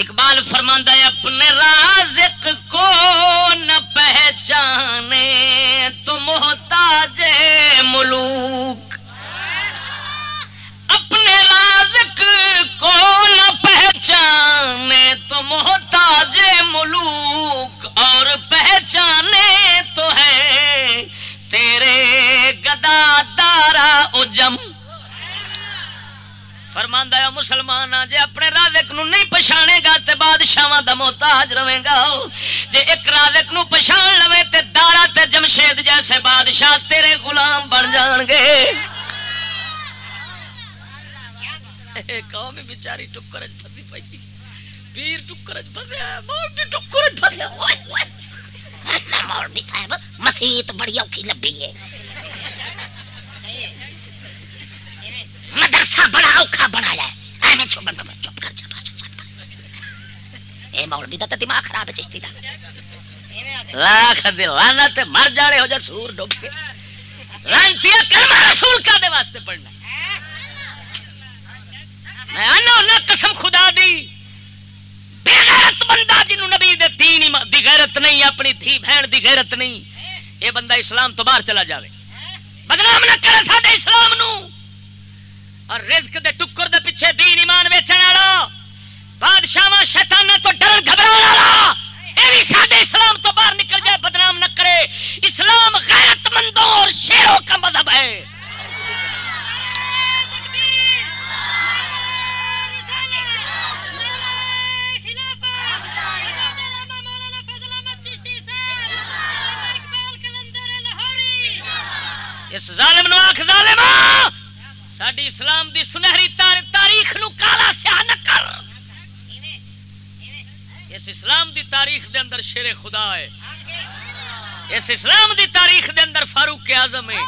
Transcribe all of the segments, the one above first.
اقبال فرماندہ ہے، اپنے رازق کو نہ پہچانے، تو محتاج ملوک۔ اپنے رازق کو نہ پہچانے، تو محتاج ملوک۔ اور پہچانے تو ہے تیرے گدا دارا اجم۔ فرماندہ ہے مسلمان جے اپنے رازق نو نہیں پچھانے گا تے بادشاہاں دا محتاج رہے گا جے ایک رازق نو پچھان لوے تے دارا تے جمشید جیسے بادشاہ تیرے غلام بن جان گے۔ قوم بیچاری ٹکر چ پھسی پئی۔ پیر ٹکر چ پھسیا مولوی ٹکر چ پھسیا اوئے اوئے۔ مولوی صاحب، مسیت بڑی اوکھی لبھی ہے۔ اوکھا بنایا ہے ایویں چپ چپ کر جا اے مولوی دا تے دماغ خراب ہے چشتی دا لاکھ دے لعنت مر جاڑے ہو جا سور ڈوب کے لعنتی کلمہ رسول کا دے واسطے پڑھنا میں آنا نہ قسم خدا دی بے غیرت بندہ جنوں نبی دے دین دی غیرت نہیں اپنی تھی بہن دی غیرت نہیں اے بندہ اسلام تو باہر چلا جاوے بدنام نہ کرے ساڈے اسلام نو اور رزق دے ٹکر دے پیچھے دین ایمان ویچن والا بادشاہ شیطان تو ڈر گھبرا والا۔ اے بھی ساڈے اسلام تو باہر نکل جائے، بدنام نہ کرے۔ اسلام غیرت مندوں اور شیروں کا مذہب ہے۔ اس ظالم نو آخ ظالم ساری اسلام دی سنہری تاریخ نو کالا سیاہ نہ کر۔ اس اسلام دی تاریخ دے اندر شیر خدا ہے۔ اس اسلام دی تاریخ دے اندر فاروق اعظم ہے۔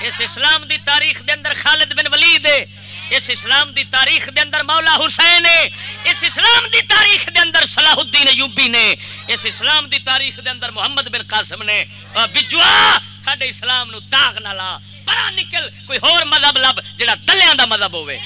اس اسلام دی تاریخ دے اندر خالد بن ولید ہے۔ اس اسلام دی تاریخ دے اندر مولا حسین ہے۔ اس اسلام دی تاریخ دے اندر صلاح الدین ایوبی نے۔ اس اسلام دی تاریخ دے اندر محمد بن قاسم نے۔ بجوا، ساڈے اسلام نو داغ نہ لا۔ پرا نکل کوئی ہور مذہب لب جڑا دلیاں دا مذہب ہوئے